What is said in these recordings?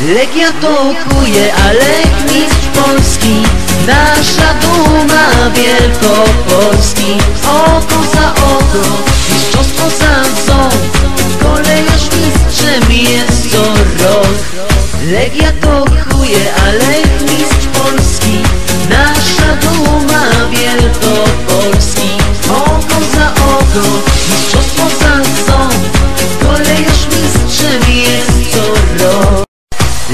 Legia tokuje, ale mistrz Polski Nasza duma Wielkopolski. Oko za oko, mistrzostwo za ząb Kolejarz mistrzem jest co rok. Legia tokuje, ale mistrz Polski Nasza duma Wielkopolski. Oko za oko, mistrzostwo za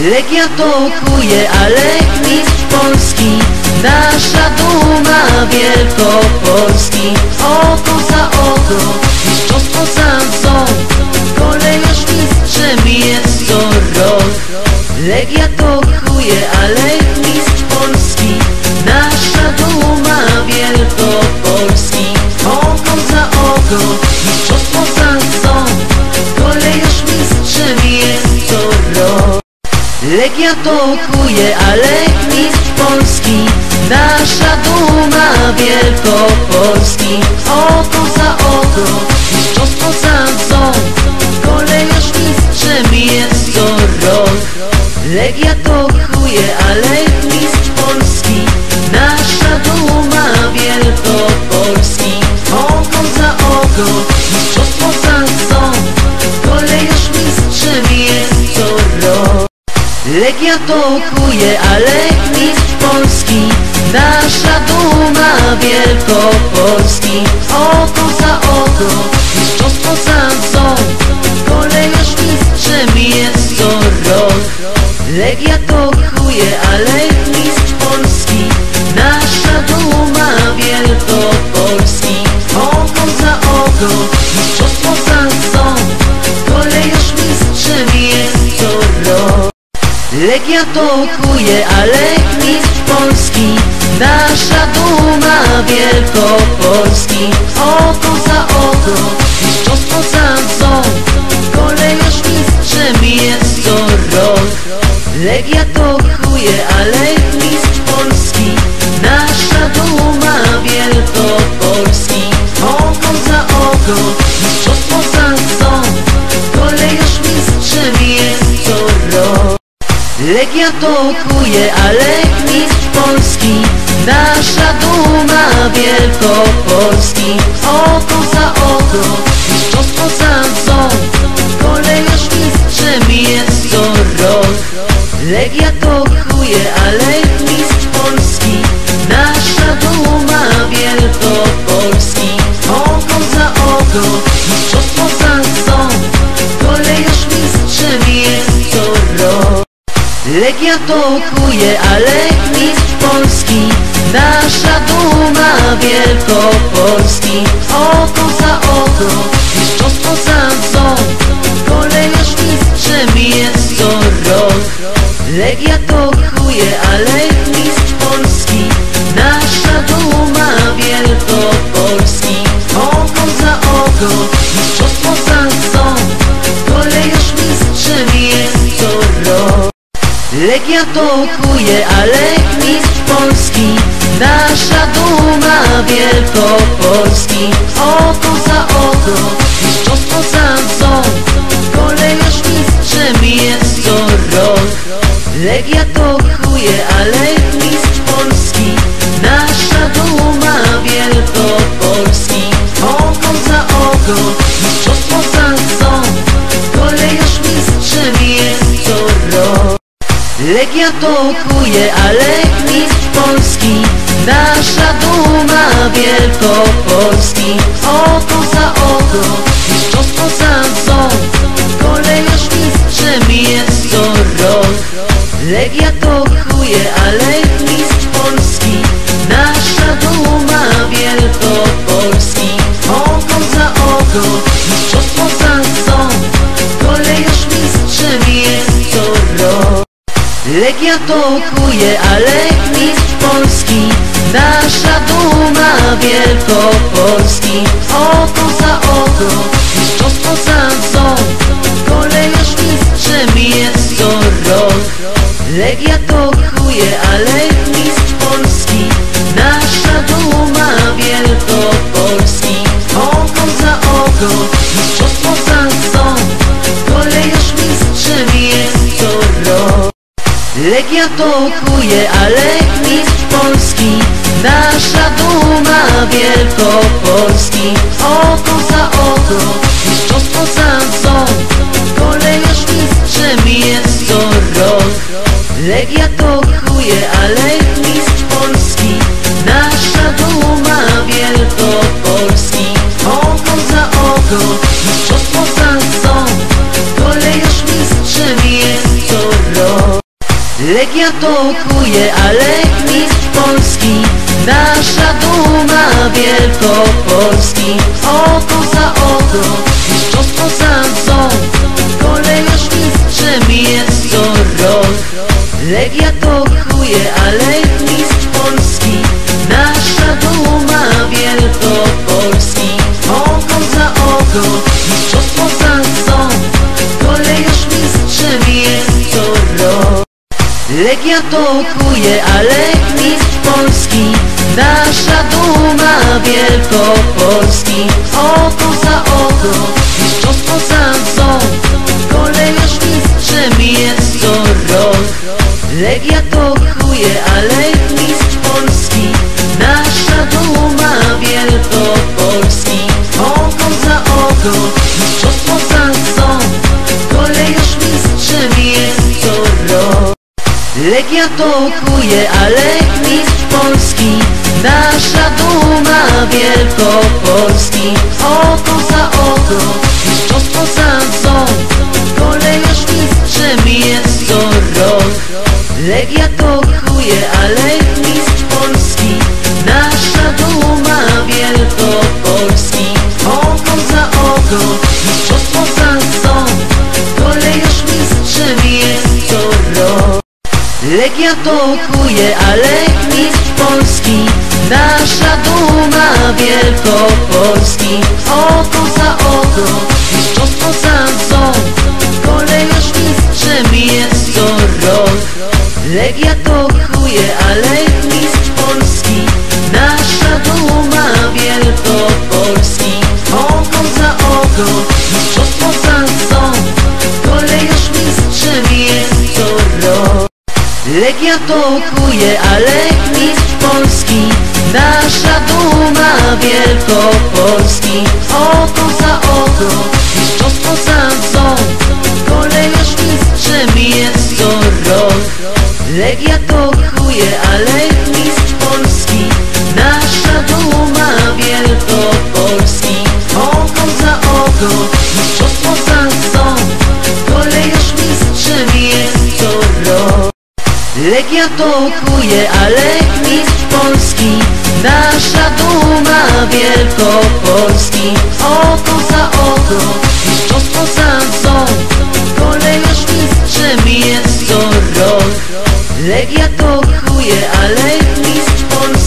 Legia tokuje, ale mistrz Polski Nasza duma Wielkopolski. Oko za oko, mistrzostwo za ząb Kolejarz mistrzem jest co rok. Legia tokuje, ale mistrz Polski Nasza duma Wielkopolski. Oko za oko, mistrzostwo za ząb Kolejarz mistrzem jest co rok Legia tokuje, ale mistrz Polski. Nasza duma Wielkopolski. Oko za oko, mistrzostwo za ząb Kolejarz mistrzem jest co rok Legia tokuje, ale mistrz Polski. Nasza duma Wielkopolski. Oko za oko, mistrzostwo za ząb Legia tokuje, ale mistrz Polski. Nasza duma Wielkopolski. Oko za oko, mistrzostwo za ząb. Kolejarz mistrzem jest co rok. Legia tokuje, ale mistrz Polski. Nasza duma Wielkopolski. Oko za oko, Legia tokuje, ale mistrz Polski. Nasza duma Wielkopolski. Oko za oko, mistrzostwo za ząb. Kolejarz mistrzem jest co rok. Legia tokuje, ale mistrz Polski Legia tokuje, ale mistrz Polski. Nasza duma Wielkopolski. Oko za oko, mistrzostwo za ząb Kolejarz mistrzem jest co rok. Legia tokuje, ale mistrz Polski. Nasza duma Wielkopolski. Oko za oko, mistrzostwo za Legia tokuje, ale mistrz Polski. Nasza duma Wielkopolski. Oko za oko, mistrzostwo za ząb. Kolejarz mistrzem jest co rok. Legia tokuje, ale mistrz Polski. Nasza duma Wielkopolski. Oko za oko, mistrzostwo za ząb Legia tokuje, ale mistrz Polski. Nasza duma Wielkopolski. Oko za oko, mistrzostwo za ząb. Kolejarz mistrzem jest co rok. Legia tokuje, ale mistrz Polski. Nasza duma Wielkopolski. Oko za oko, mistrzostwo za ząb. Kolejarz mistrzem jest co rok Legia tokuje, ale mistrz Polski Nasza duma Wielkopolski. Oko za oko, mistrzostwo za ząb Kolejarz mistrzem jest co rok. Legia tokuje, ale mistrz Polski Nasza duma Wielkopolski. Oko za oko, Legia tokuje, ale mistrz Polski. Nasza duma Wielkopolski. Oko za oko, mistrzostwo za ząb. Kolejarz mistrzem jest co rok. Legia tokuje, ale mistrz Polski. Nasza duma Wielkopolski. Oko za oko, mistrzostwo za Legia tokuje, ale mistrz Polski Nasza duma Wielkopolski. Oko za oko, mistrzostwo za ząb Kolejarz mistrzem jest co rok. Legia tokuje, ale mistrz Polski Nasza duma Wielkopolski. Oko za oko, mistrzostwo za Legia tokuje, ale mistrz Polski Nasza duma Wielkopolski. Oko za oko, mistrzostwo za ząb Kolejarz mistrzem jest co rok. Legia tokuje, ale mistrz Legia tokuje, ale mistrz Polski. Nasza duma Wielkopolski. Oko za oko, mistrzostwo za ząb. Kolejarz mistrzem jest co rok. Legia tokuje, ale mistrz Polski. Nasza duma Wielkopolski. Oko za oko, mistrzostwo za Legia tokuje, ale mistrz Polski. Nasza duma Wielkopolski. Oko za oko, mistrzostwo za ząb. Kolejarz mistrzem jest co rok. Legia tokuje, ale mistrz Polski. Nasza duma Wielkopolski. Oko za oko, mistrzostwo za ząb. Kolejarz mistrzem jest co rok Legia tokuje, ale mistrz Polski. Nasza duma Wielkopolski. Oko za oko, mistrzostwo za ząb. Kolejarz mistrzem jest co rok. Legia tokuje, ale mistrz Polski. Nasza duma Wielkopolski. Oko za oko, mistrzostwo za ząb Legia tokuje, ale mistrz Polski. Nasza duma Wielkopolski. Oko za oko, mistrzostwo za ząb. Kolejarz mistrzem jest co rok. Legia tokuje, ale mistrz Legia tokuje, ale mistrz Polski. Nasza duma Wielkopolski. Oko za oko, mistrzostwo za ząb. Kolejarz mistrzem jest co rok. Legia tokuje, ale mistrz Polski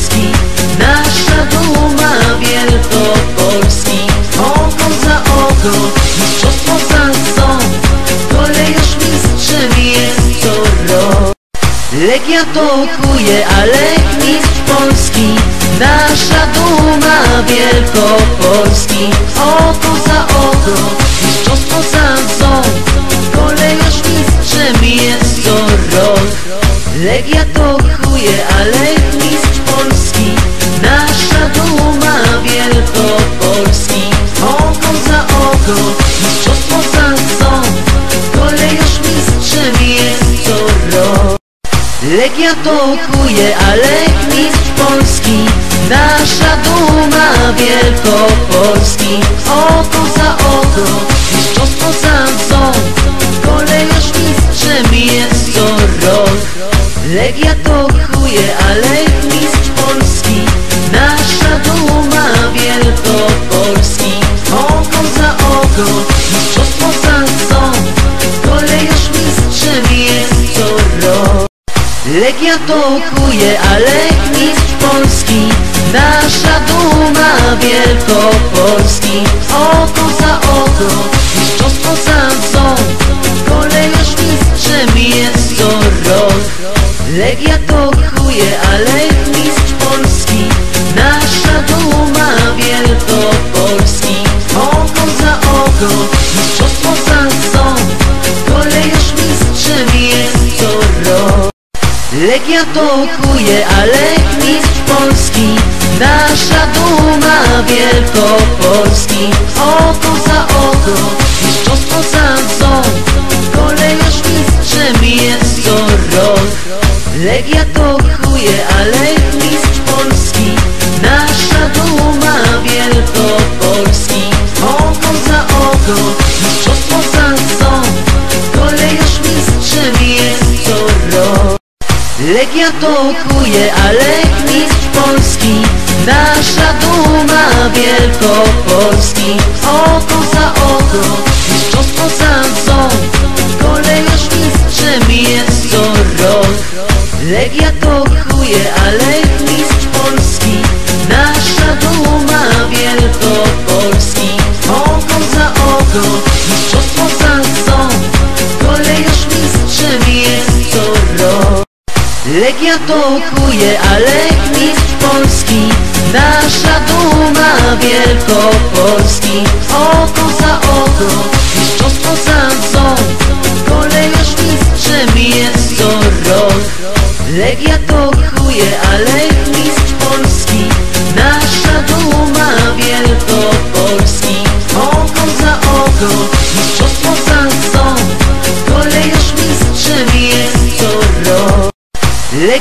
Legia tokuje, ale mistrz Polski Nasza duma Wielkopolski. Oko za oko, mistrzostwo za ząb Kolejarz mistrzem jest co rok. Legia tokuje, ale mistrz Polski Nasza duma Wielkopolski. Oko za oko, mistrzostwo za Legia tokuje, ale mistrz Polski Nasza duma Wielkopolski. Oko za oko, mistrzostwo za ząb Kolejarz mistrzem jest co rok. Legia tokuje, ale mistrz Polski Nasza duma Wielkopolski. Oko za oko, mistrzostwo za ząb Legia tokuje, ale mistrz Polski. Nasza duma Wielkopolski. Oko za oko, mistrzostwo za ząb. Kolejarz mistrzem jest co rok. Legia tokuje, ale mistrz Polski. Nasza duma Wielkopolski Legia tokuje, ale mistrz Polski Nasza duma Wielkopolski. Oko za oko, mistrzostwo za ząb Kolejarz mistrzem jest co rok. Legia tokuje, ale mistrz Polski Nasza duma Wielkopolski. Oko za oko, mistrzostwo Legia tokuje, ale mistrz Polski. Nasza duma Wielkopolski. Oko za oko, mistrzostwo za ząb. Kolejarz mistrzem jest co rok. Legia tokuje, ale mistrz Polski. Nasza duma Wielkopolski Legia tokuje, ale mistrz Polski. Nasza duma Wielkopolski. Oko za oko, mistrzostwo za ząb. Kolejarz mistrzem jest co rok. Legia tokuje, ale mistrz Polski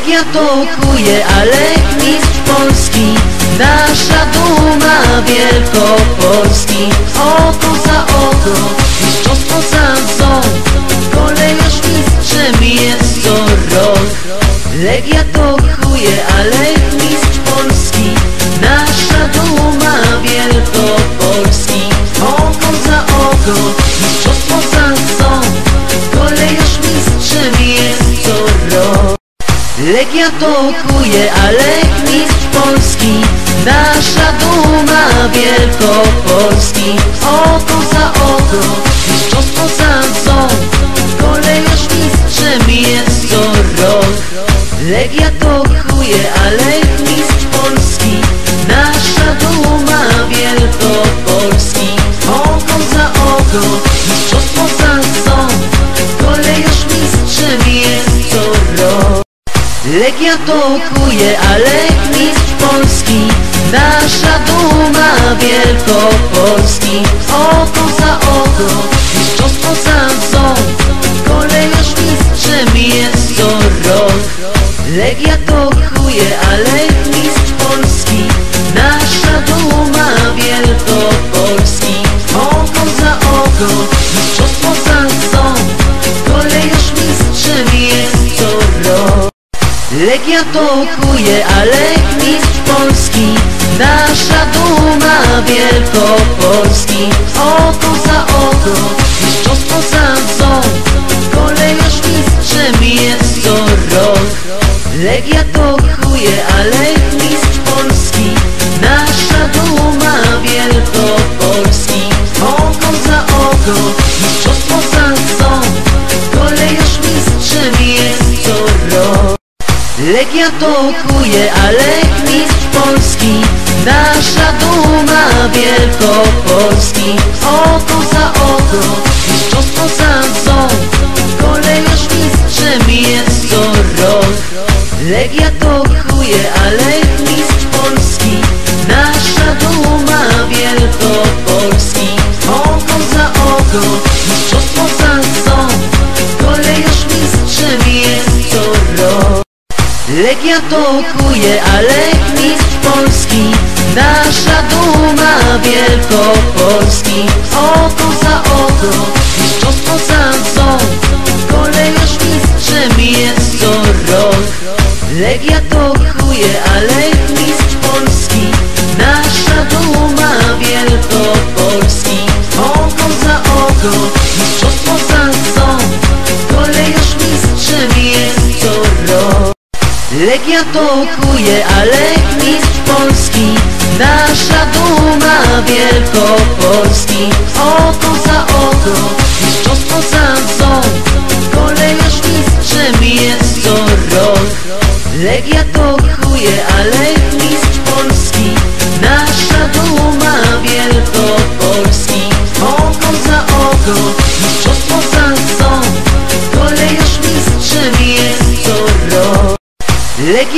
Legia tokuje, ale mistrz Polski Nasza duma Wielkopolski. Oko za oko, mistrzostwo za ząb Kolejarz mistrzem jest co rok. Legia tokuje, ale mistrz Polski Nasza duma Wielkopolski. Oko za oko, mistrzostwo Legia tokuje, ale mistrz Polski. Nasza duma Wielkopolski. Oko za oko, mistrzostwo za ząb. Kolejarz mistrzem jest co rok. Legia tokuje, ale mistrz Polski. Nasza duma Wielkopolski. Oko za oko, mistrzostwo za ząb. Kolejarz mistrzem jest co rok Legia tokuje, ale mistrz Polski. Nasza duma Wielkopolski. Oko za oko, mistrzostwo za ząb. Kolejarz mistrzem jest co rok. Legia tokuje, ale mistrz Polski. Nasza duma Wielkopolski. Oko za oko, Legia tokuje, ale mistrz Polski. Nasza duma Wielkopolski. Oko za oko, mistrzostwo za ząb Kolejarz mistrzem jest co rok. Legia tokuje, ale mistrz Tokuje, ale mistrz Polski Nasza duma Wielkopolski Legia tokuje, ale mistrz Polski. Nasza duma Wielkopolski. Oko za oko, mistrzostwo za ząb. Kolejarz mistrzem jest co rok. Legia tokuje, ale Tokuje, ale mistrz Polski Nasza duma Wielkopolski. Oko za oko, mistrzostwo za ząb Kolejarz mistrzem jest co rok. Legia tokuje, ale mistrz Polski Nasza duma Wielkopolski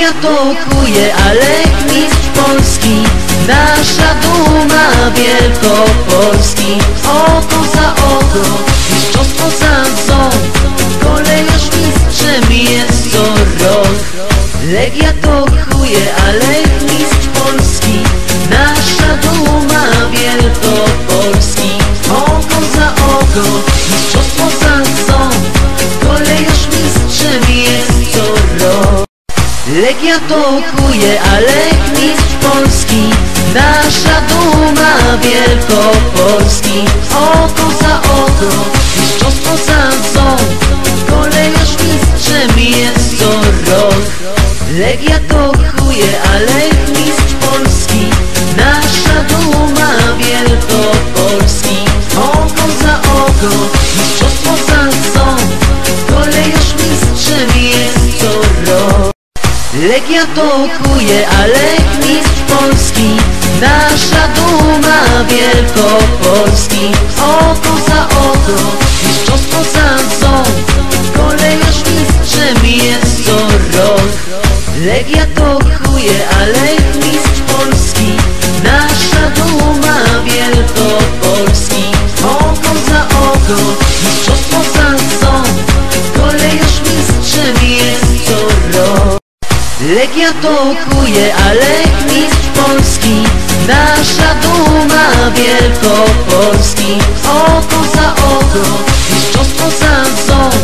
Legia tokuje, ale mistrz Polski. Nasza duma Wielkopolski. Oko za oko, mistrzostwo za ząb. Kolejarz mistrzem jest co rok. Legia tokuje, ale mistrz Polski. Nasza duma Wielkopolski. Oko za oko, Legia tokuje, ale mistrz Polski Nasza duma Wielkopolski. Oko za oko, mistrzostwo za ząb Kolejarz mistrzem jest co rok. Legia tokuje, ale mistrz Polski Nasza duma Wielkopolski. Oko za oko, Legia tokuje, ale mistrz Polski Nasza duma Wielkopolski. Oko za oko, mistrzostwo za ząb Kolejarz mistrzem jest co rok. Legia tokuje, ale mistrz Polski Nasza duma Wielkopolski. Oko za oko, mistrzostwo za ząb Kolejarz mistrzem jest Legia tokuje, ale mistrz Polski Nasza duma Wielkopolski. Oko za oko, mistrzostwo za ząb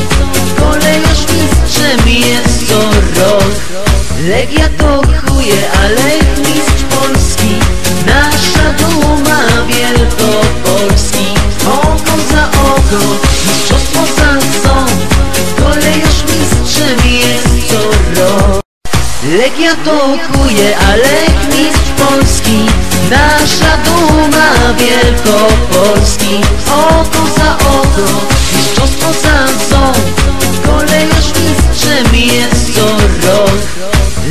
Kolejarz mistrzem jest co rok. Legia tokuje, ale mistrz Polski Nasza duma Wielkopolski. Oko za oko, Legia tokuje, ale mistrz Polski. Nasza duma Wielkopolski. Oko za oko, mistrzostwo za ząb. Kolejarz mistrzem jest co rok.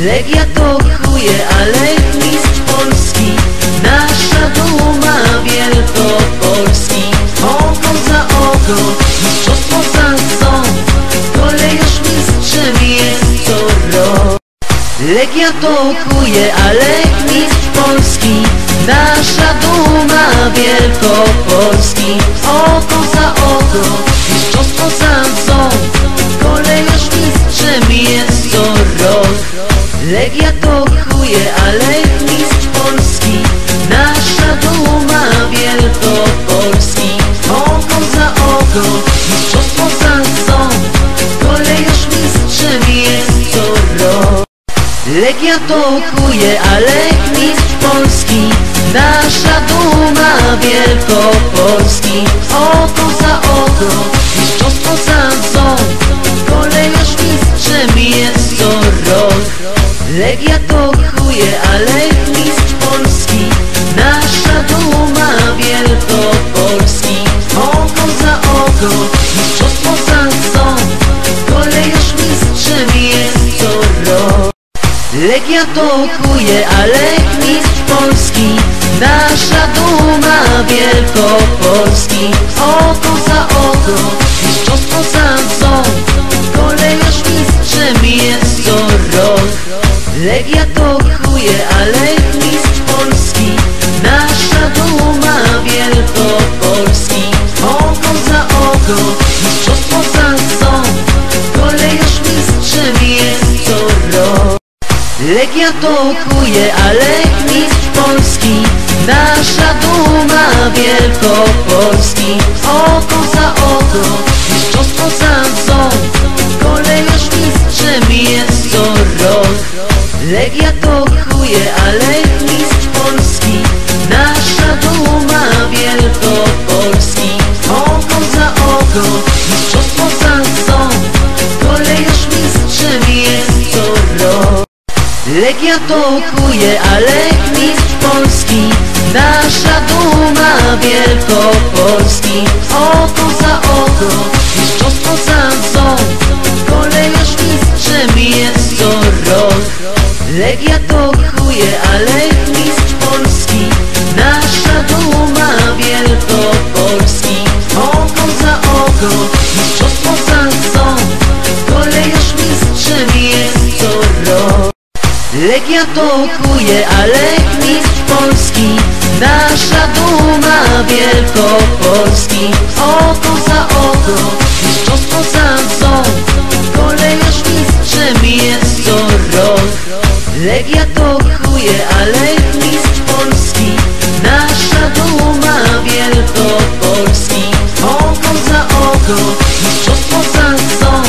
Legia tokuje, ale mistrz Polski. Nasza duma Wielkopolski. Oko za oko, mistrzostwo za Legia tokuje, ale mistrz Polski Nasza duma Wielkopolski. Oko za oko, mistrzostwo za ząb Kolejarz mistrzem jest co rok. Legia tokuje, ale mistrz Polski Nasza duma Wielkopolski. Oko za oko, mistrzostwo za ząb Kolejarz mistrzem Legia tokuje, ale mistrz Polski. Nasza duma Wielkopolski. Oko za oko, mistrzostwo za ząb. Kolejarz mistrzem jest co rok. Legia tokuje, ale mistrz Polski. Nasza duma Wielkopolski. Oko za oko, Legia tokuje, ale mistrz Polski. Nasza duma Wielkopolski. Oko za oko, mistrzostwo za ząb. Kolejarz mistrzem jest co rok. Legia tokuje, ale mistrz Polski. Nasza duma Wielkopolski Legia tokuje, ale mistrz Polski. Nasza duma Wielkopolski. Oko za oko, mistrzostwo za ząb. Kolejarz mistrzem jest co rok. Legia tokuje, ale mistrz Polski. Nasza duma Wielkopolski. Oko za oko, mistrzostwo za ząb. Kolejarz mistrzem jest co rok Legia tokuje, ale mistrz Polski Nasza duma Wielkopolski. Oko za oko, mistrzostwo za ząb Kolejarz mistrzem jest co rok. Legia tokuje, ale mistrz Polski Nasza duma Wielkopolski. Oko za oko, mistrzostwo za mzą Kolejarz mistrzem jest co rok Legia tokuje, ale mistrz Polski. Nasza duma Wielkopolski Oko za oko, mistrzostwo za mzą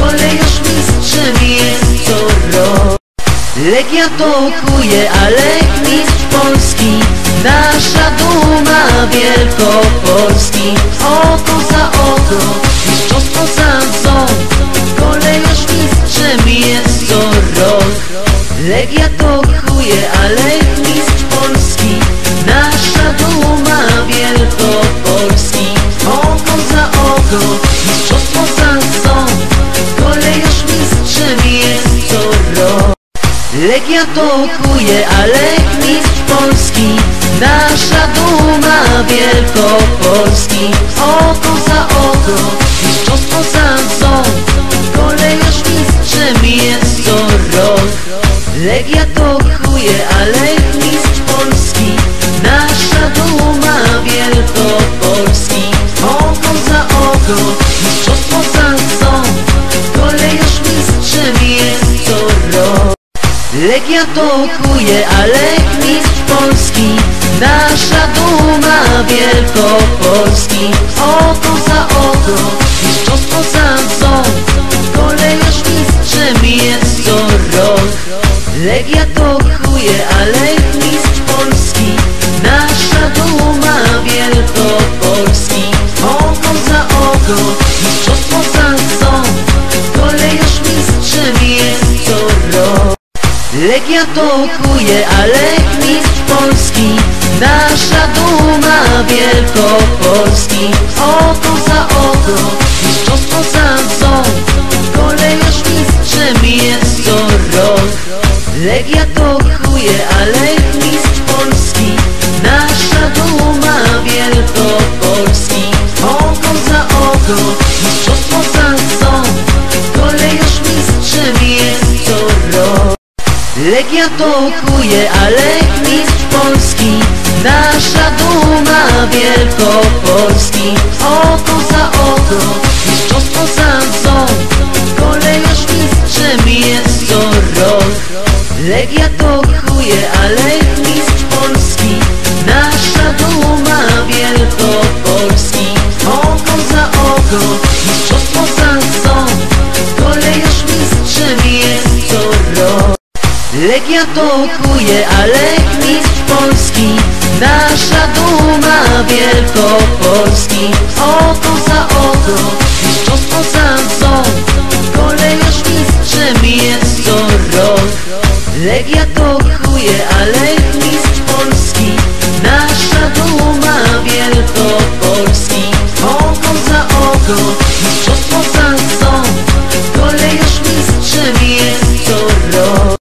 Kolejarz mistrzem jest co rok. Legia tokuje, ale mistrz Polski. Nasza duma Wielkopolski Oko za oko, mistrzostwo za mzą Kolejarz mistrzem jest co rok Legia tokuje, ale mistrz Polski Nasza duma Wielkopolski. Oko za oko, mistrzostwo za mzą Kolejarz mistrzem jest co rok. Legia tokuje, ale mistrz Polski Nasza duma Wielkopolski. Oko za oko, mistrzostwo za mzą Kolejarz mistrzem jest co rok Legia tokuje, ale mistrz Polski Nasza duma Wielkopolski. Oko za oko, mistrzostwo za mzą Kolejarz mistrzem jest co rok. Legia tokuje, ale mistrz Polski Nasza duma Wielkopolski. Oko za oko, mistrzostwo za mzą Kolejarz mistrzem jest co rok Legia tokuje, ale mistrz Polski Nasza duma Wielkopolski. Oko za oko, mistrzostwo za mzą Kolejarz mistrzem jest co rok. Legia tokuje, ale mistrz Polski Nasza duma Wielkopolski. Oko za oko, mistrzostwo za mzą Kolejarz mistrzem jest co rok Legia tokuje, ale mistrz Polski. Nasza duma Wielkopolski. Oko za oko, mistrzostwo za mzą Kolejarz mistrzem jest co rok. Legia tokuje, ale mistrz Polski. Nasza duma Wielkopolski. Oko za oko, Legia tokuje, ale mistrz Polski. Nasza duma Wielkopolski. Oko za oko, mistrzostwo za mzą Kolejarz mistrzem jest co rok. Legia tokuje, ale mistrz Polski. Nasza duma Wielkopolski. Oko za oko, mistrzostwo za Legia tokuje, ale mistrz Polski. Nasza duma Wielkopolski. Oko za oko, mistrzostwo za mzą Kolejarz mistrzem jest co rok.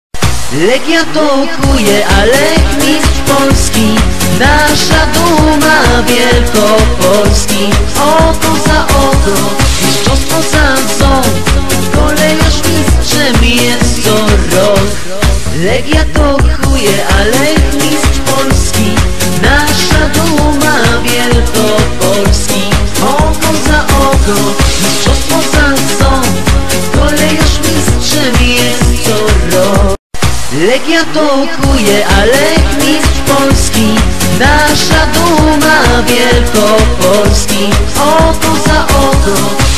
Legia tokuje, ale mistrz Polski. Nasza duma Wielkopolski. Oko za oko, mistrzostwo za mzą Kolejarz mistrzem jest co rok Legia tokuje, ale mistrz Polski. Nasza duma Wielkopolski. Oko za oko, mistrzostwo za mzą Kolejarz mistrzem jest co rok. Legia tokuje, ale mistrz Polski. Nasza duma Wielkopolski. Oko za oko,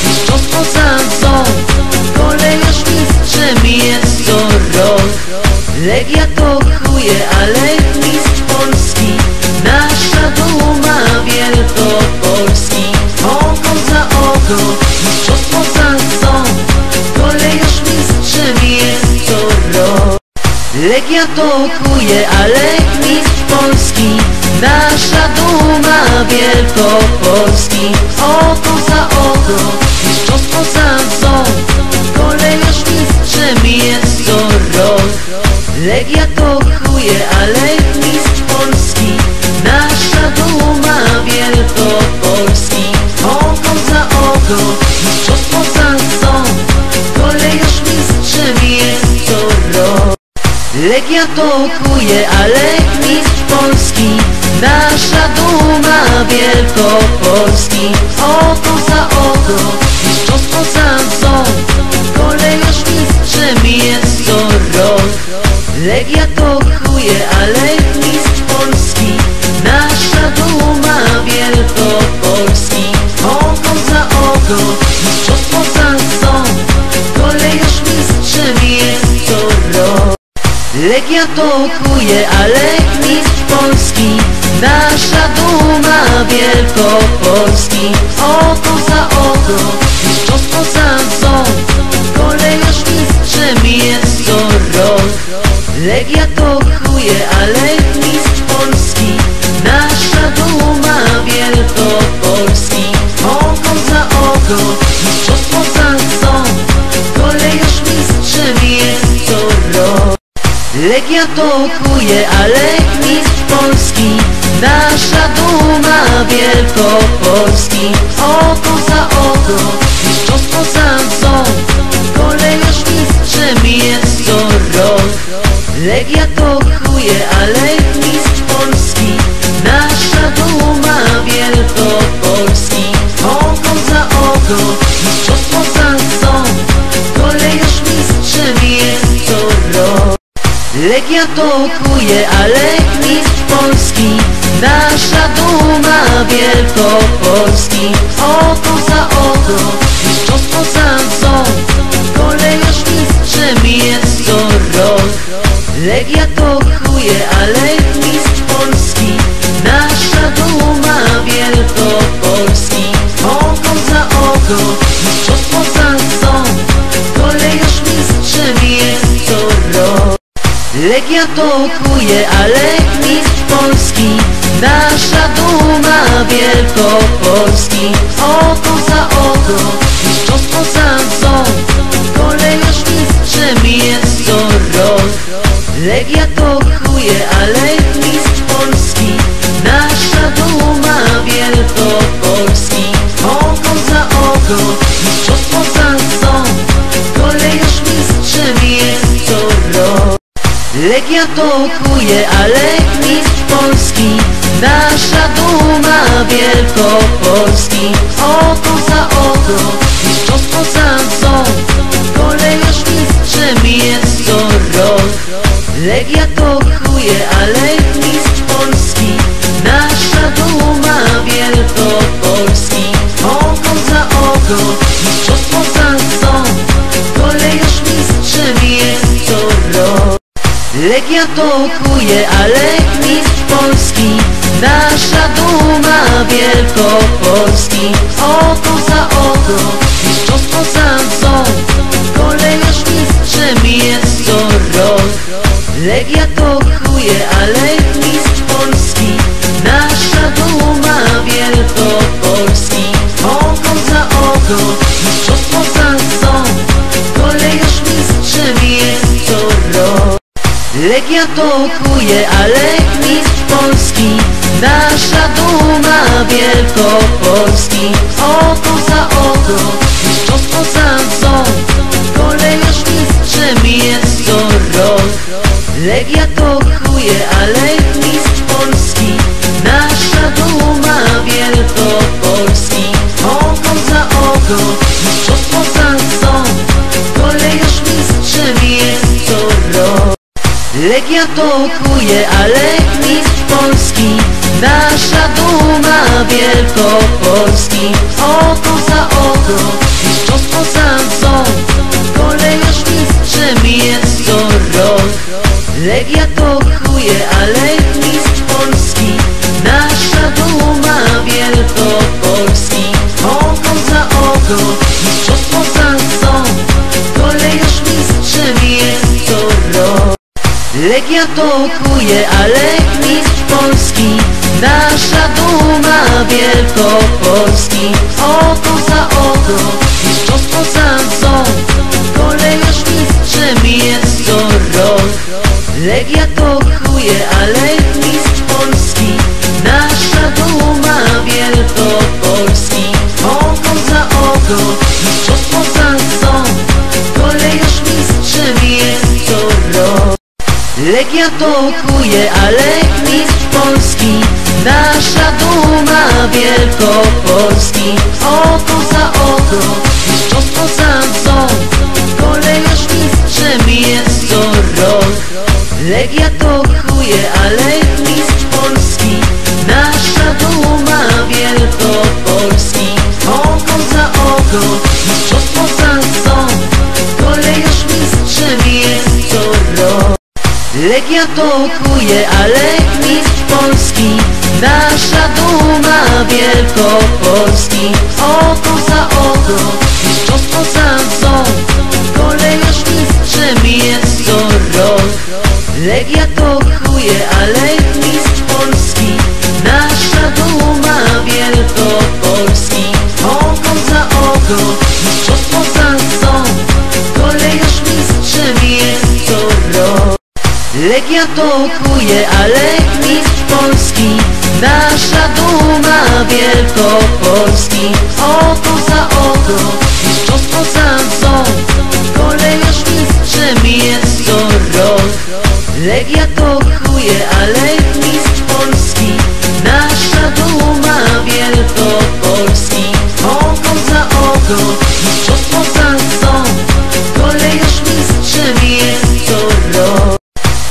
mistrzostwo za mzą Kolejarz mistrzem jest co rok Legia tokuje, ale mistrz Polski. Nasza duma Wielkopolski Oko za oko, mistrzostwo za mzą Kolejarz mistrzem jest co rok. Legia tokuje, ale mistrz Polski. Nasza duma Wielkopolski Oko za oko, mistrzostwo za mzą Kolejarz mistrzem jest Legia tokuje, ale mistrz Polski Nasza duma Wielkopolski. Oko za oko, mistrzostwo za mzą Kolejarz mistrzem jest co rok. Legia tokuje, ale mistrz Polski Nasza duma Wielkopolski. Oko za oko, mistrzostwo za ząb Kolejarz mistrzem jest co rok Legia tokuje, ale mistrz Polski. Nasza duma Wielkopolski. Oko za oko, mistrzostwo za ząb. Kolejarz mistrzem jest co rok. Legia tokuje, ale mistrz Polski. Nasza duma Wielkopolski. Oko za oko, mistrzostwo za ząb. Kolejarz mistrzem jest co rok Legia tokuje, ale mistrz Polski Nasza duma Wielkopolski. Oko za oko, mistrzostwo za ząb Kolejarz mistrzem jest co rok. Legia tokuje, ale mistrz Polski Nasza duma Wielkopolski. Oko za oko, mistrzostwo za ząb Kolejarz mistrzem jest co rok Legia tokuje, ale mistrz Polski Nasza duma Wielkopolski. Oko za oko, mistrzostwo za ząb Kolejarz mistrzem jest co rok. Legia tokuje, ale mistrz Polski Nasza duma Wielkopolski. Oko za oko, mistrzostwo za ząb Kolejarz mistrzem jest co rok Legia tokuje, ale mistrz Polski. Nasza duma Wielkopolski. Oko za oko, mistrzostwo za ząb. Kolejarz mistrzem jest co rok. Legia tokuje, ale mistrz Polski. Nasza duma Wielkopolski. Oko za oko, mistrzostwo za ząb. Kolejarz mistrzem jest co rok Legia tokuje, ale mistrz Polski. Nasza duma Wielkopolski. Oko za oko, mistrzostwo za ząb. Kolejarz mistrzem jest co rok. Legia tokuje, ale mistrz Polski. Nasza duma Wielkopolski. Oko za oko, mistrzostwo za ząb. Kolejarz mistrzem jest co rok Legia tokuje, ale mistrz Polski Nasza duma Wielkopolski. Oko za oko, mistrzostwo za ząb Kolejarz mistrzem jest co rok. Legia tokuje, ale mistrz Polski Nasza duma Wielkopolski. Oko za oko, mistrzostwo za ząb Kolejarz mistrzem jest co rok Legia tokuje, ale mistrz Polski Nasza duma Wielkopolski. Oko za oko, mistrzostwo za ząb Kolejarz mistrzem jest co rok. Legia tokuje, ale mistrz Polski Nasza duma Wielkopolski. Oko za oko, mistrzostwo Legia tokuje, ale mistrz Polski Nasza duma Wielkopolski. Oko za oko, mistrzostwo za ząb Kolejarz mistrzem jest co rok. Legia tokuje, ale mistrz Polski Nasza duma Wielkopolski. Oko za oko, mistrzostwo za ząb Kolejarz mistrzem jest co rok Legia tokuje, ale mistrz Polski Nasza duma Wielkopolski. Oko za oko, mistrzostwo za ząb Kolejarz mistrzem jest co rok. Legia tokuje, ale mistrz Polski Nasza duma Wielkopolski. Oko za oko, mistrzostwo za ząb Kolejarz mistrzem jest co rok Legia tokuje, ale mistrz Polski. Nasza duma Wielkopolski. Oko za oko, mistrzostwo za ząb. Kolejarz mistrzem jest co rok. Legia tokuje, ale mistrz Polski. Nasza duma Wielkopolski. Oko za oko, mistrzostwo za ząb. Kolejarz mistrzem jest co rok Legia tokuje, ale mistrz Polski. Nasza duma Wielkopolski. Oko za oko, mistrzostwo za ząb. Kolejarz mistrzem jest co rok Legia tokuje, ale mistrz Polski. Nasza duma Wielkopolski. Oko za oko, mistrzostwo za ząb. Kolejarz mistrzem jest co rok Legia tokuje, ale mistrz Polski. Nasza duma Wielkopolski. Oko za oko, mistrzostwo za ząb. Kolejarz mistrzem jest co rok. Legia tokuje, ale mistrz Polski. Nasza duma Wielkopolski. Oko za oko, mistrzostwo za ząb. Kolejarz mistrzem jest co rok Legia tokuje, ale mistrz Polski Nasza duma Wielkopolski. Oko za oko, mistrzostwo za ząb Kolejarz mistrzem jest co rok.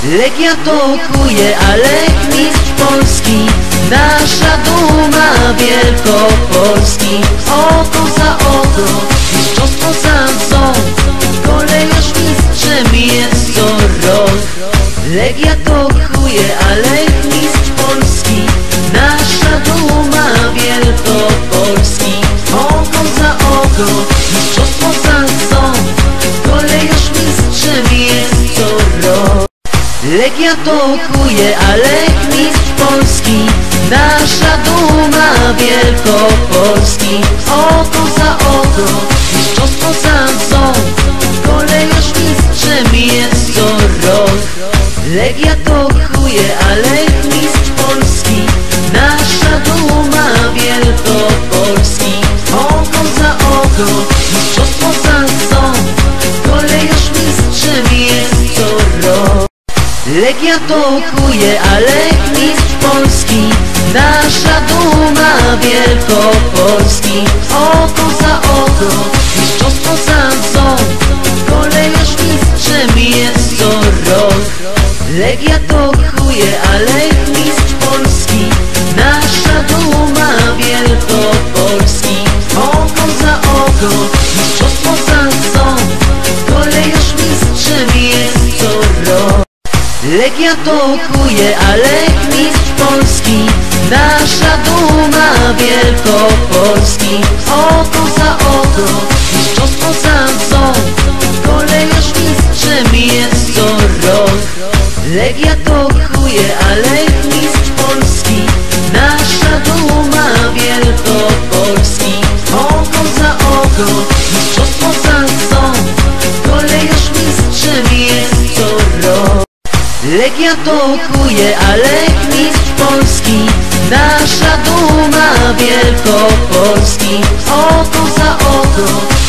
Legia tokuje, ale mistrz Polski Nasza duma Wielkopolski. Oko za oko, mistrzostwo za ząb Kolejarz mistrzem jest co rok Legia tokuje, ale mistrz Polski Nasza duma Wielkopolski. Oko za oko, mistrzostwo za ząb Kolejarz mistrzem jest co rok. Legia tokuje, ale mistrz Polski Nasza duma Wielkopolski. Oko za oko, Legia tokuje, ale mistrz Polski Nasza duma Wielkopolski. Oko za oko, mistrzostwo za ząb Kolejarz mistrzem jest co rok. Legia tokuje, ale mistrz Polski Nasza duma Wielkopolski. Oko Legia tokuje, ale mistrz Polski Nasza duma Wielkopolski. Oko za oko, mistrzostwo za ząb Kolejarz mistrzem jest co rok. Legia tokuje, ale mistrz Polski Nasza duma Wielkopolski. Oko za oko, Legia tokuje, ale mistrz Polski. Nasza duma Wielkopolski. Oko za oko,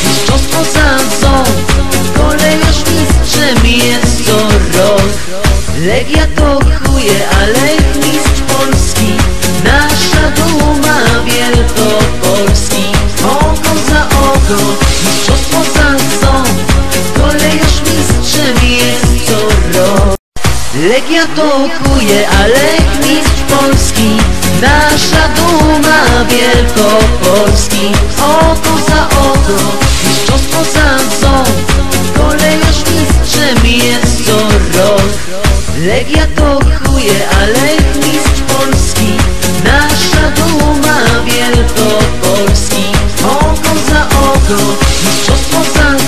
mistrzostwo za ząb. Kolejarz mistrzem jest co rok. Legia tokuje, ale mistrz Polski. Nasza duma Wielkopolski. Oko za oko, mistrzostwo za Legia tokuje, ale mistrz Polski. Nasza duma Wielkopolski. Oko za oko, mistrzostwo za ząb. Kolejarz mistrzem jest co rok. Legia tokuje, ale mistrz Polski. Nasza duma Wielkopolski. Oko za oko, mistrzostwo za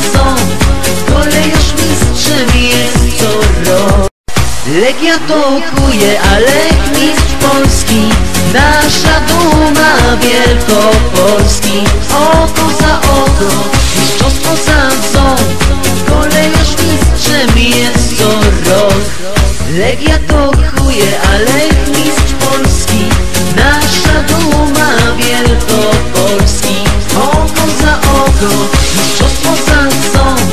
Legia tokuje, ale mistrz Polski. Nasza duma Wielkopolski. Oko za oko, mistrzostwo za ząb Kolejarz mistrzem jest co rok Legia tokuje, ale mistrz Polski. Nasza duma Wielkopolski. Oko za oko, mistrzostwo za ząb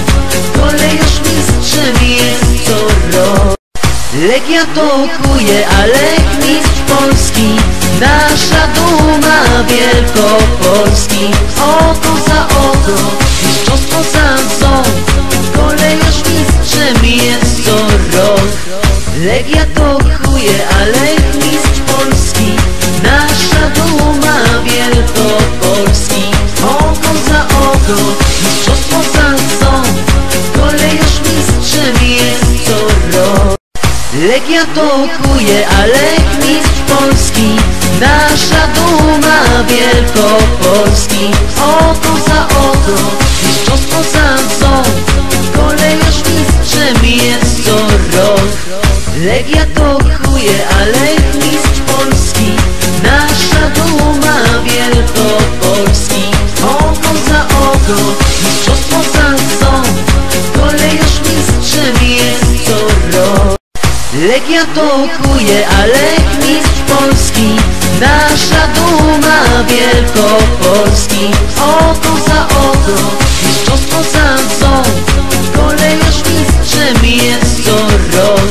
Kolejarz mistrzem jest co rok Legia tokuje, ale mistrz Polski. Nasza duma Wielkopolski. Oko za oko, mistrzostwo za msą Kolejarz mistrzem jest co rok. Legia tokuje, ale mistrz Polski. Nasza duma Wielkopolski. Oko za oko, mistrzostwo za msą Legia tokuje, ale mistrz Polski. Nasza duma Wielkopolski. Oko za oko, mistrzostwo za msą Kolejarz mistrzem jest co rok. Legia tokuje, ale mistrz Polski. Nasza duma Wielkopolski. Oko za oko, mistrzostwo za msą Legia tokuje, ale mistrz Polski Nasza duma Wielkopolski. Oko za oko, mistrzostwo za msą Kolejarz mistrzem jest co rok.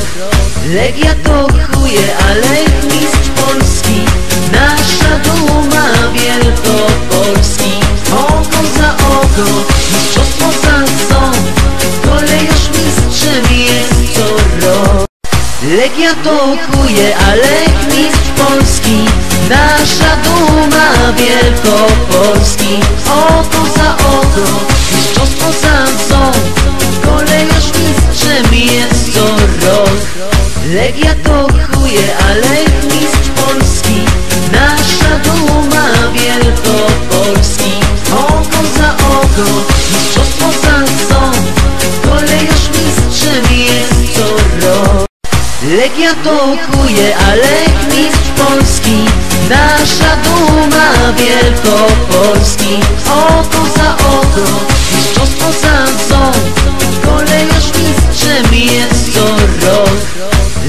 Legia tokuje, ale mistrz Polski Nasza duma Wielkopolski. Oko za oko, mistrzostwo za Legia tokuje, ale mistrz Polski. Nasza duma Wielkopolski. Oko za oko, mistrzostwo za msą Kolejarz mistrzem jest co rok. Legia tokuje, ale mistrz Polski. Nasza duma Wielkopolski. Oko za oko, mistrzostwo za msą Kolejarz mistrzem jest co rok Legia tokuje, ale mistrz Polski. Nasza duma Wielkopolski. Oko za oko, mistrzostwo za msą Kolejarz mistrzem jest co rok.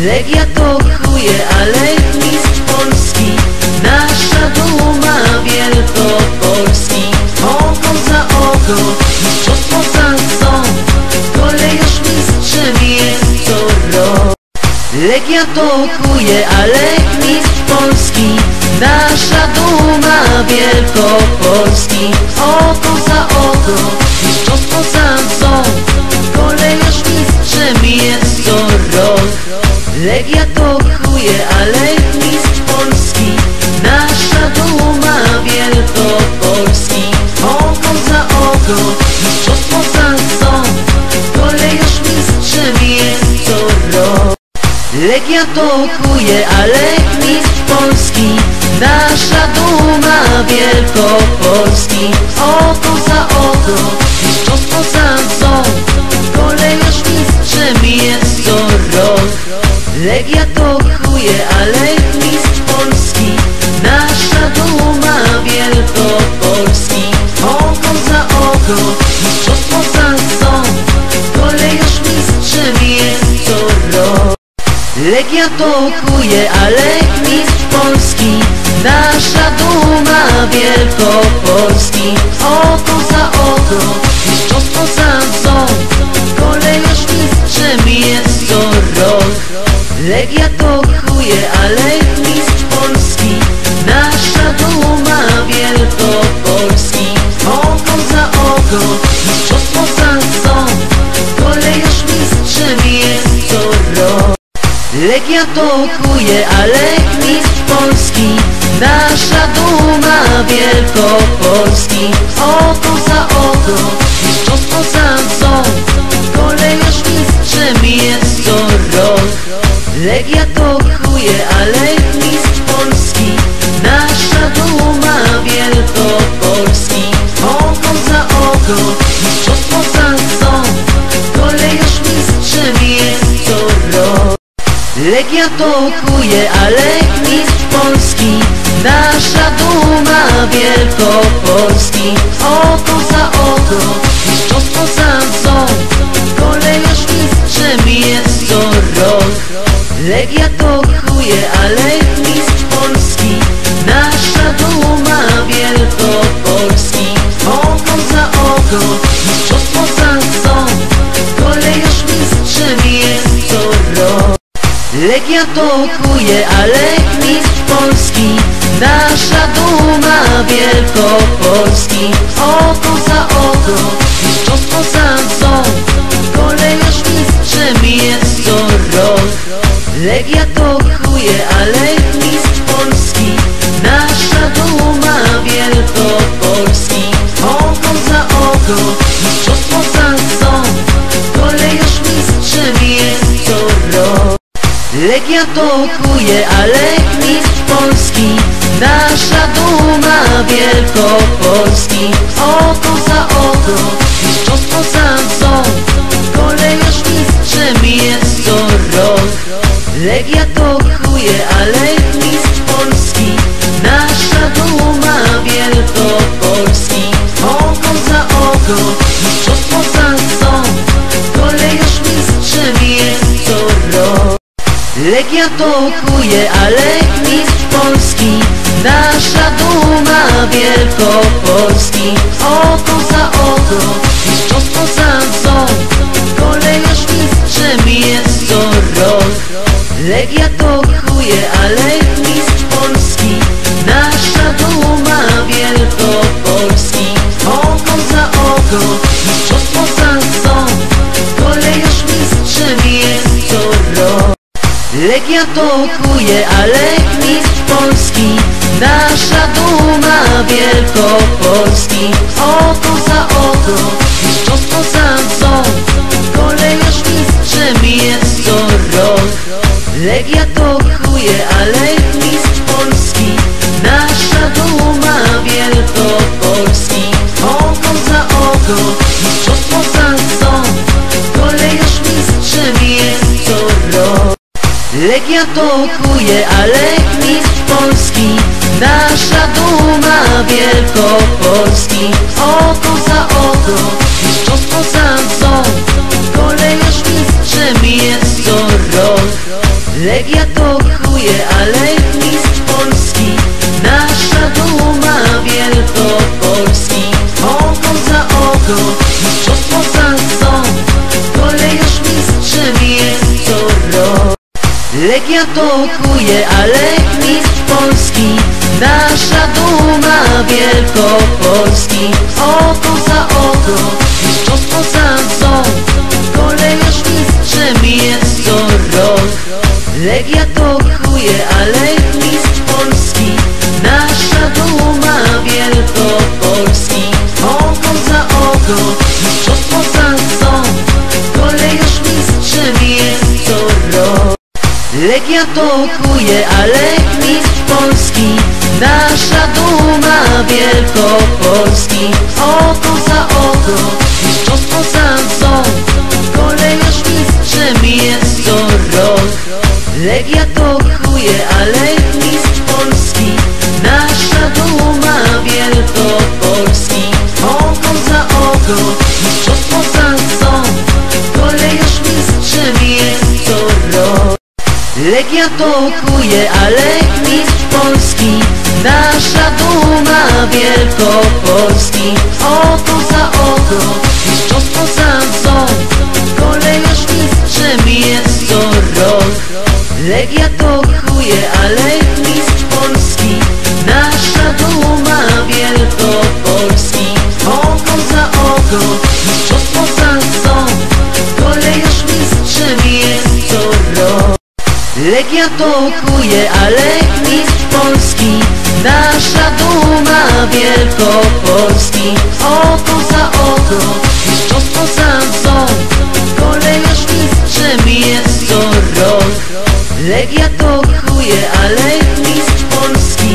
Legia tokuje, ale mistrz Polski. Nasza duma Wielkopolski. Oko za oko, mistrzostwo za msą Kolejarz mistrzem jest Legia tokuje, ale mistrz Polski. Nasza duma Wielkopolski. Oko za oko, mistrzostwo za msą Kolejarz mistrzem jest co rok. Legia tokuje, ale mistrz Legia tokuje, ale mistrz Polski Nasza duma Wielkopolski. Oko za oko, mistrzostwo za msą Kolejarz mistrzem jest co rok Legia tokuje, ale mistrz Polski Nasza duma Wielkopolski. Oko za oko, Legia tokuje, ale mistrz Polski. Nasza duma Wielkopolski. Oko za oko, mistrzostwo za msą Kolejarz mistrzem jest co rok. Legia tokuje, ale mistrz Polski. Nasza duma Wielkopolski. Oko za oko, mistrzostwo za msą Kolejarz mistrzem jest co rok Legia tokuje, ale mistrz Polski. Nasza duma Wielkopolski. Oko za oko, mistrzostwo za msą Kolejarz mistrzem jest co rok. Legia tokuje, ale mistrz Polski. Nasza duma Wielkopolski. Oko za oko, mistrzostwo za msą Legia tokuje, ale mistrz Polski Nasza duma Wielkopolski. Oko za oko, mistrzostwo za msą Kolejarz mistrzem jest co rok. Legia tokuje, tokuje, ale mistrz Polski Nasza duma Wielkopolski. Oko za oko, mistrzostwo za ząb Kolejarz mistrzem jest co rok. Legia tokuje, ale mistrz Polski Nasza duma Wielkopolski. Oko za oko, Legia tokuje, ale mistrz Polski. Nasza duma Wielkopolski. Oko za oko, mistrzostwo za ząb. Kolejarz mistrzem jest co rok. Legia tokuje, ale mistrz Polski. Nasza duma Wielkopolski. Oko za oko, mistrzostwo za ząb. Kolejarz mistrzem jest co rok Legia tokuje, ale mistrz Polski. Nasza duma Wielkopolski. Oko za oko, mistrzostwo za ząb. Kolejarz mistrzem jest co rok. Legia tokuje, ale mistrz Polski. Nasza duma Wielkopolski. Oko za oko, mistrzostwo za ząb. Kolejarz mistrzem jest co rok Legia tokuje, ale mistrz Polski. Nasza duma Wielkopolski. Oko za oko, mistrzostwo za ząb. Kolejarz mistrzem jest co rok. Legia tokuje, ale mistrz Polski. Nasza duma Wielkopolski. Oko za oko, mistrzostwo za ząb Legia tokuje, ale mistrz Polski. Nasza duma Wielkopolski. Oko za oko, mistrzostwo za ząb. Kolejarz mistrzem jest co rok. Legia tokuje, ale mistrz Polski. Nasza duma Wielkopolski. Oko za oko, mistrzostwo za Legia tokuje, ale mistrz Polski. Nasza duma Wielkopolski. Oko za oko, mistrzostwo za ząb. Kolejarz mistrzem jest co rok. Legia tokuje, ale mistrz Polski. Nasza duma Wielkopolski. Oko za oko, mistrzostwo za ząb. Kolejarz mistrzem jest co rok Legia tokuje, ale mistrz Polski. Nasza duma Wielkopolski. Oko za oko, mistrzostwo za ząb. Kolejarz mistrzem jest co rok. Legia tokuje, ale mistrz Polski. Nasza duma Wielkopolski. Oko za oko, mistrzostwo za ząb Legia tokuje, ale mistrz Polski Nasza duma Wielkopolski. Oko za oko, mistrzostwo za ząb Kolejarz mistrzem jest co rok. Legia tokuje, ale mistrz Polski Nasza duma Wielkopolski. Oko za oko, mistrzostwo za ząb Kolejarz mistrzem jest co rok Legia tokuje, ale mistrz Polski. Nasza duma Wielkopolski. Oko za oko, mistrzostwo za ząb Kolejarz mistrzem jest co rok. Legia tokuje, ale mistrz Polski.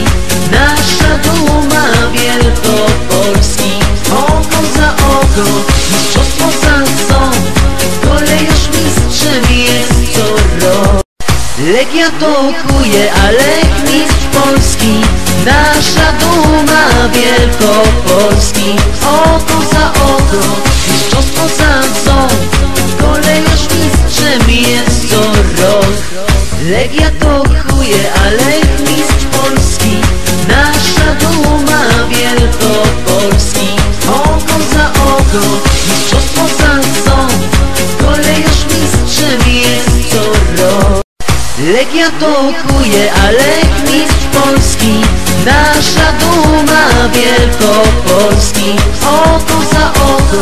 Nasza duma Wielkopolski. Oko za oko, mistrzostwo za ząb Kolejarz mistrzem jest co rok Legia tokuje, ale mistrz Polski. Nasza duma Wielkopolski. Oko za oko, mistrzostwo za ząb Kolejarz mistrzem jest co rok. Legia tokuje, ale mistrz Polski. Nasza duma Wielkopolski. Oko za oko, mistrzostwo za ząb Kolejarz mistrzem jest co rok Legia tokuje, ale mistrz Polski. Nasza duma Wielkopolski. Oko za oko,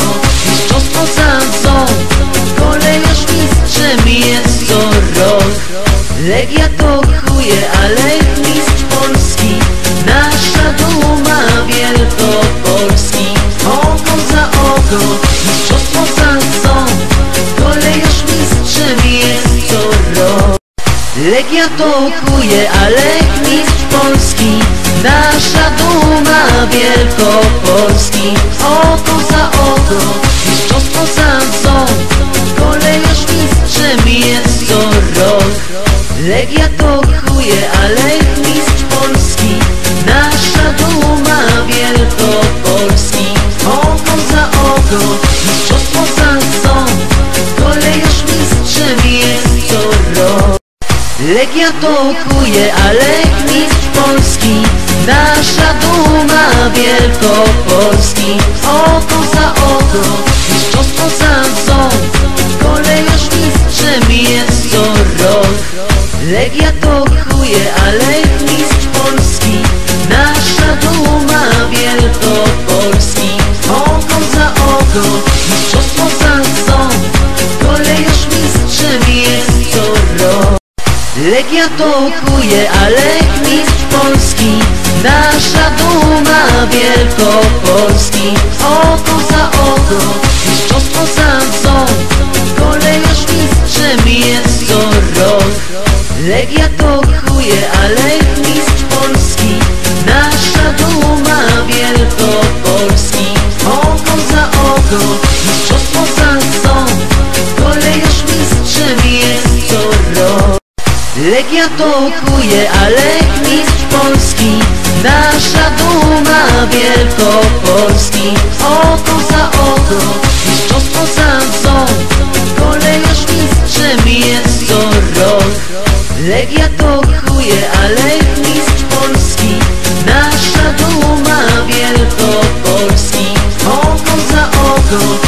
mistrzostwo za msą Kolejarz mistrzem jest co rok. Legia tokuje, ale mistrz Polski. Nasza duma Wielkopolski Legia tokuje, ale mistrz Polski. Nasza duma Wielkopolski. Oko za oko, mistrzostwo za msą Kolejarz mistrzem jest co rok. Legia tokuje, ale mistrz Polski. Nasza duma Wielkopolski. Oko za oko, mistrzostwo za Legia tokuje, ale mistrz Polski Nasza duma Wielkopolski. Oko za oko, mistrzostwo za msą Kolejarz mistrzem jest co rok. Legia tokuje, ale mistrz Polski Nasza duma Wielkopolski. Oko za oko, mistrzostwo za msą Kolejarz mistrzem jest co rok Legia tokuje, ale mistrz Polski. Nasza duma Wielkopolski. Oko za oko, mistrzostwo za msą Kolejarz mistrzem jest co rok. Legia tokuje, ale mistrz Polski. Nasza duma Wielkopolski. Oko za oko, mistrzostwo za msą Kolejarz jest co rok Legia tokuje, ale mistrz Polski. Nasza duma Wielkopolski. Oko za oko, mistrzostwo za msą Kolejarz mistrzem jest co rok Legia tokuje, ale mistrz Polski. Nasza duma Wielkopolski. Oko za oko,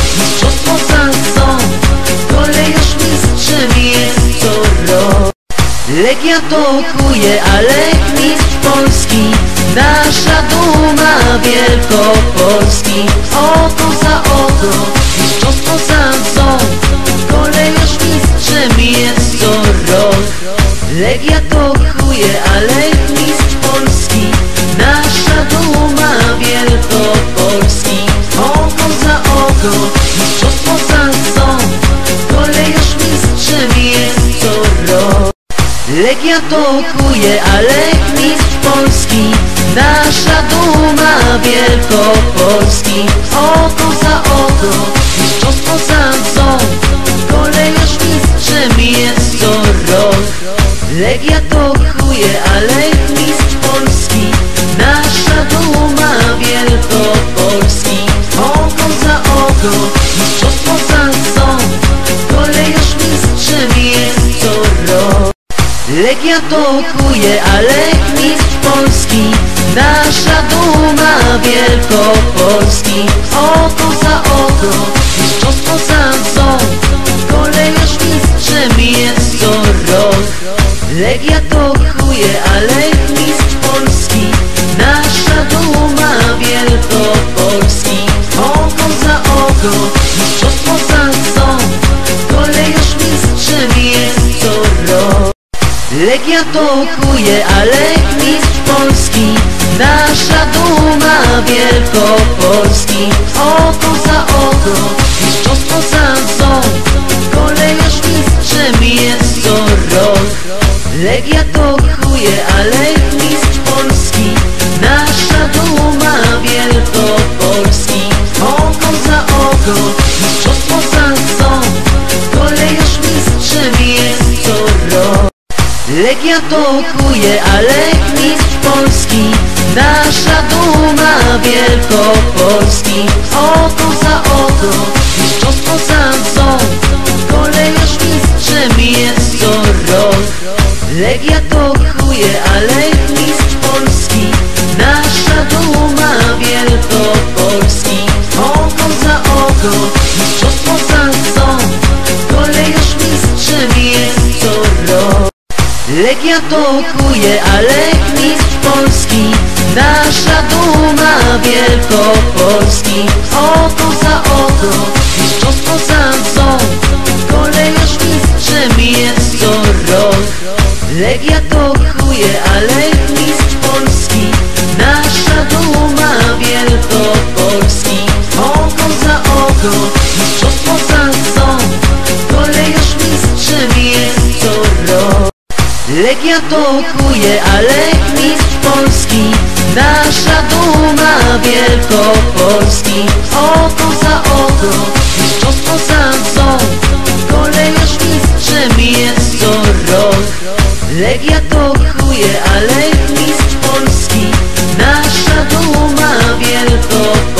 Legia tokuje, ale mistrz Polski. Nasza duma Wielkopolski. Oko za oko, mistrzostwo za msą Kolejarz mistrzem jest co rok. Legia tokuje, ale mistrz Polski. Nasza duma Wielkopolski Legia tokuje, ale mistrz Polski Nasza duma Wielkopolski. Oko za oko, mistrzostwo za msą Kolejarz mistrzem jest co rok. Legia tokuje, ale mistrz Polski Nasza duma Wielkopolski. Oko za oko, mistrzostwo za msą Legia tokuje, ale mistrz Polski. Nasza duma Wielkopolski. Oko za oko, mistrzostwo za msą Kolejarz mistrzem jest co rok. Legia tokuje, ale mistrz Polski. Nasza duma Wielkopolski. Oko za oko, mistrzostwo za msą Kolejarz mistrzem jest co rok Legia tokuje, ale mistrz Polski Nasza duma Wielkopolski. Oko za oko, mistrzostwo za msą Kolejarz mistrzem jest co rok. Legia tokuje, ale mistrz tokuje, ale mistrz Polski Nasza duma Wielkopolski. Oko za oko, mistrzostwo za msą Kolejarz mistrzem jest co rok Legia tokuje, ale mistrz Polski. Nasza duma Wielkopolski. Oko za oko, mistrzostwo za mzą Kolejarz mistrzem jest co rok. Legia tokuje, ale mistrz Polski. Nasza duma Wielkopolski. Oko za oko, Legia tokuje, ale mistrz Polski. Nasza duma Wielkopolski. Oko za oko, mistrzostwo za mzą Kolejarz mistrzem jest co rok. Legia tokuje, ale mistrz Polski. Nasza duma Wielkopolski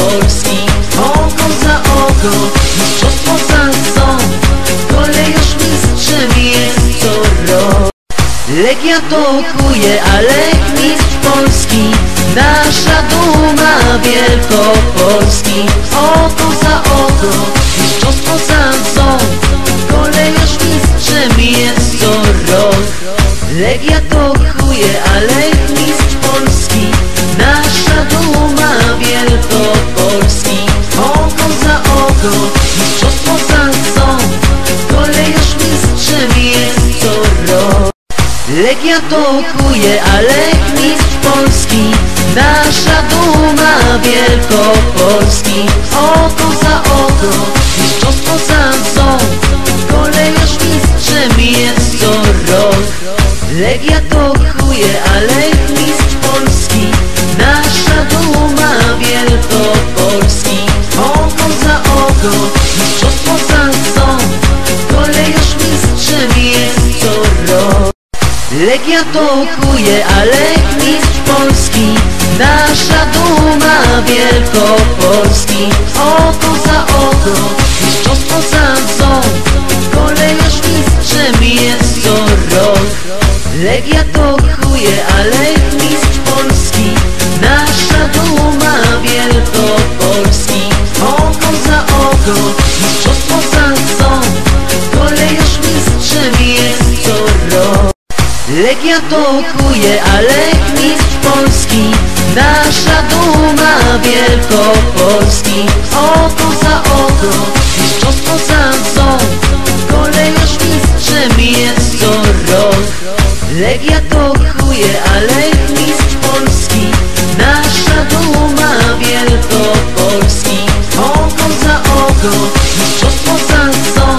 Legia tokuje, ale mistrz Polski Nasza duma Wielkopolski. Oko za oko, mistrzostwo za mzą Kolejarz mistrzem jest co rok. Legia tokuje, ale mistrz Polski Nasza duma Wielkopolski. Oko za oko, mistrzostwo za mzą Legia tokuje, ale mistrz Polski Nasza duma Wielkopolski. Oko za oko, mistrzostwo za mzą Kolejarz mistrzem jest co rok. Legia tokuje, ale mistrz Polski Nasza duma Wielkopolski. Oko za oko, mistrzostwo za mzą Kolejarz mistrzem jest co rok Legia tokuje, ale mistrz Polski Nasza duma Wielkopolski. Oko za oko, mistrzostwo za mzą Kolejarz mistrzem jest co rok. Legia tokuje, ale mistrz Polski Nasza duma Wielkopolski. Oko za oko, mistrzostwo za mzą Kolejarz mistrzem jest co rok Legia tokuje, ale mistrz Polski. Nasza duma Wielkopolski. Oko za oko, mistrzostwo za mzą Kolejarz mistrzem jest co rok. Legia tokuje, ale mistrz Polski. Nasza duma Wielkopolski. Oko za oko, mistrzostwo za mzą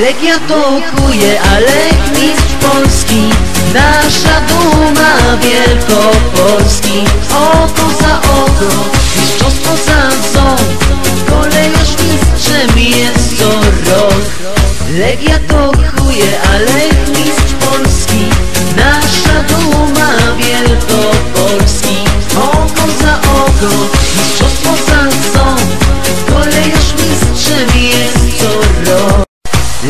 Legia tokuje, ale mistrz Polski Nasza duma Wielkopolski. Oko za oko, mistrzostwo za mzą Kolejarz mistrzem jest co rok. Legia tokuje, ale mistrz Polski Nasza duma Wielkopolski. Oko za oko, mistrzostwo za mzą Kolejarz mistrzem jest co rok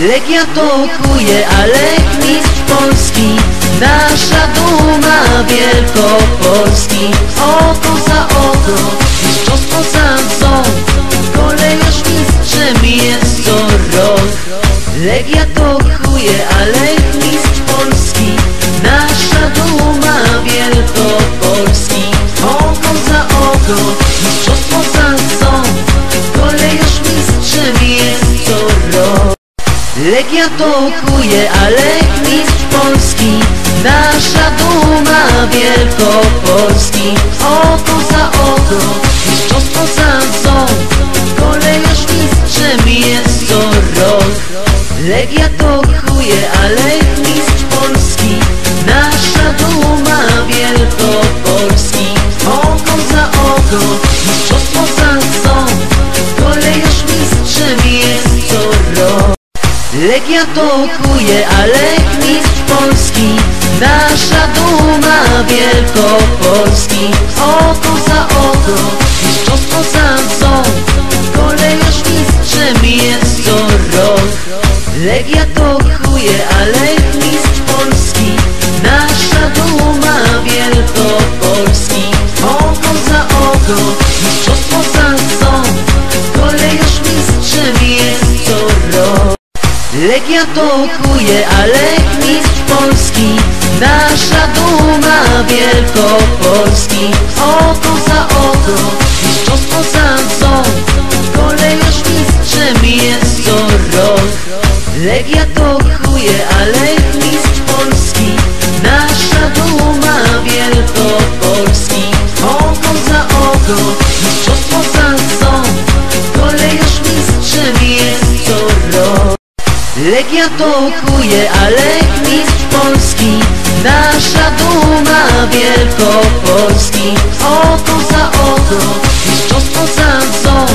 Legia tokuje, ale mistrz Polski. Nasza duma Wielkopolski. Oko za oko, mistrzostwo za mzą Kolejarz mistrzem jest co rok. Legia tokuje, ale mistrz Polski. Nasza duma Wielkopolski. Oko za oko, mistrzostwo za mzą Kolejarz mistrzem jest co rok Legia tokuje, ale mistrz Polski Nasza duma Wielkopolski. Oko za oko, mistrzostwo za mzą Kolejarz mistrzem jest co rok. Legia tokuje, ale mistrz Polski Nasza duma Wielkopolski. Oko za oko, mistrzostwo za mzą Legia tokuje, ale mistrz Polski. Nasza duma Wielkopolski. Oko za oko, mistrzostwo za mzą Kolejarz mistrzem jest co rok. Legia tokuje, ale mistrz Polski. Nasza duma Wielkopolski Legia tokuje, ale mistrz Polski Nasza duma Wielkopolski. Oko za oko, mistrzostwo za msą Kolejarz mistrzem jest co rok. Legia tokuje, ale mistrz Polski Nasza duma Wielkopolski. Oko za oko, mistrzostwo za Legia tokuje, ale mistrz Polski. Nasza duma Wielkopolski. Oko za oko, mistrzostwo za msą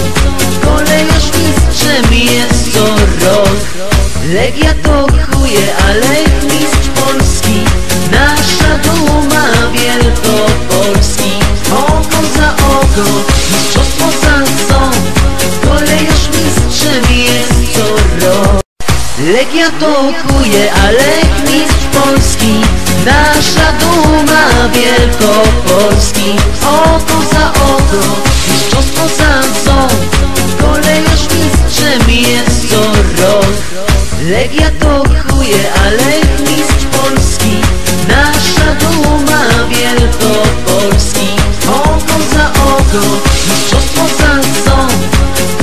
Kolejarz mistrzem jest co rok. Legia tokuje, ale mistrz Polski. Nasza duma Wielkopolski. Oko za oko, mistrzostwo za msą Kolejarz mistrzem jest co rok Legia tokuje, ale mistrz Polski. Nasza duma Wielkopolski. Oko za oko, mistrzostwo za msą Kolejarz mistrzem jest co rok. Legia tokuje, ale mistrz Polski. Nasza duma Wielkopolski. Oko za oko, mistrzostwo za msą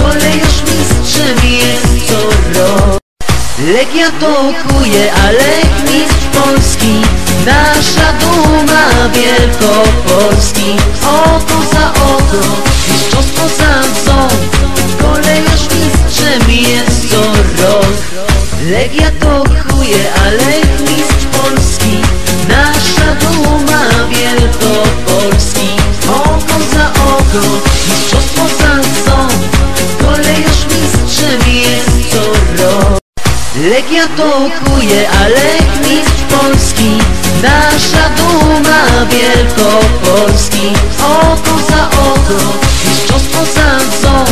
Kolejarz mistrzem jest co rok Legia tokuje, ale mistrz Polski Nasza duma Wielkopolski. Oko za oko, mistrzostwo za msą Kolejarz mistrzem jest co rok. Legia tokuje, ale mistrz Polski Nasza duma Wielkopolski Legia tokuje, ale mistrz Polski. Nasza duma Wielkopolski. Oko za oko, mistrzostwo za msą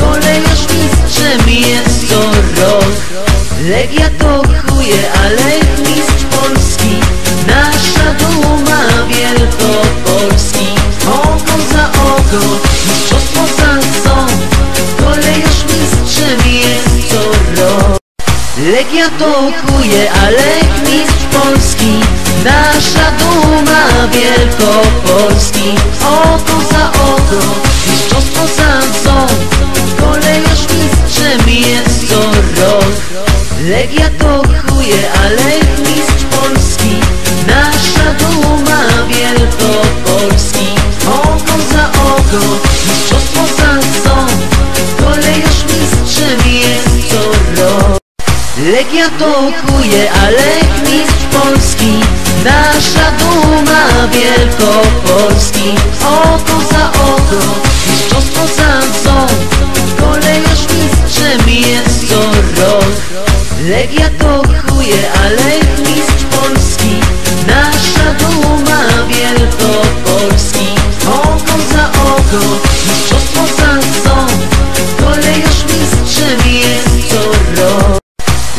Kolejarz mistrzem jest co rok. Legia tokuje, ale mistrz Polski. Nasza duma Wielkopolski. Oko za oko, mistrzostwo za msą Legia tokuje, ale mistrz Polski Nasza duma Wielkopolski. Oko za oko, mistrzostwo za msą Kolejarz mistrzem jest co rok. Legia tokuje, ale mistrz Polski Nasza duma Wielkopolski. Oko za oko, mistrzostwo za msą Kolejarz mistrzem jest co rok Legia tokuje, ale mistrz Polski Nasza duma Wielkopolski. Oko za oko, mistrzostwo za msą Kolejarz mistrzem jest co rok. Legia tokuje, ale mistrz Polski Nasza duma Wielkopolski. Oko za oko, mistrzostwo za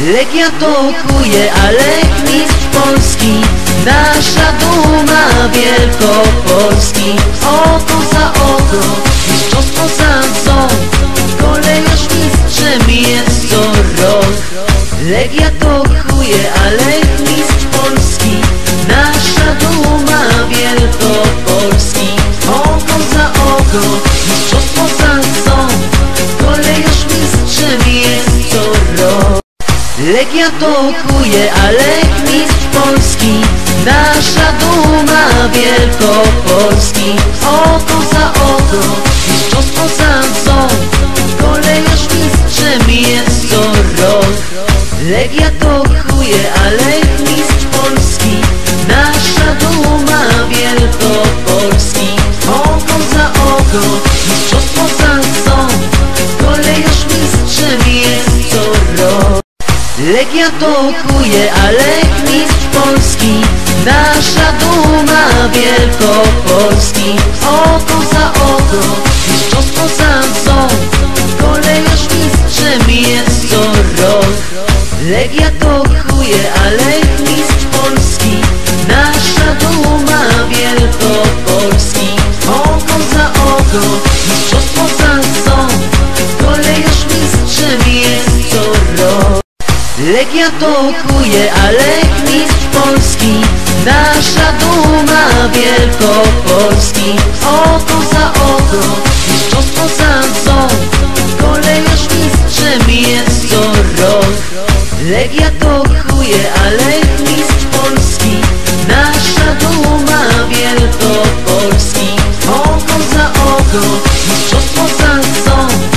Legia tokuje, ale mistrz Polski. Nasza duma Wielkopolski. Oko za oko, mistrzostwo za msą Kolejarz mistrzem jest co rok. Legia tokuje, ale mistrz Polski. Nasza duma Wielkopolski. Oko za oko, mistrzostwo za msą Kolejarz mistrzem jest co rok Legia tokuje, ale mistrz Polski. Nasza duma Wielkopolski. Oko za oko, mistrzostwo za msą Kolejarz mistrzem jest co rok Legia tokuje, ale mistrz Polski. Nasza duma Wielkopolski. Oko za oko, mistrzostwo za Legia tokuje, ale mistrz Polski. Nasza duma Wielkopolski. Oko za oko, mistrzostwo za msą Kolejarz mistrzem jest co rok. Legia tokuje, ale mistrz Polski. Nasza duma Wielkopolski. Oko za oko, mistrzostwo za msą Kolejarz mistrzem jest co rok Legia tokuje, a Lech mistrz Polski. Nasza duma Wielkopolski. Oko za oko, mistrzostwo za ząb. Kolejarz mistrzem jest co rok. Legia tokuje, a Lech mistrz Polski. Nasza duma Wielkopolski. Oko za oko, mistrzostwo za ząb.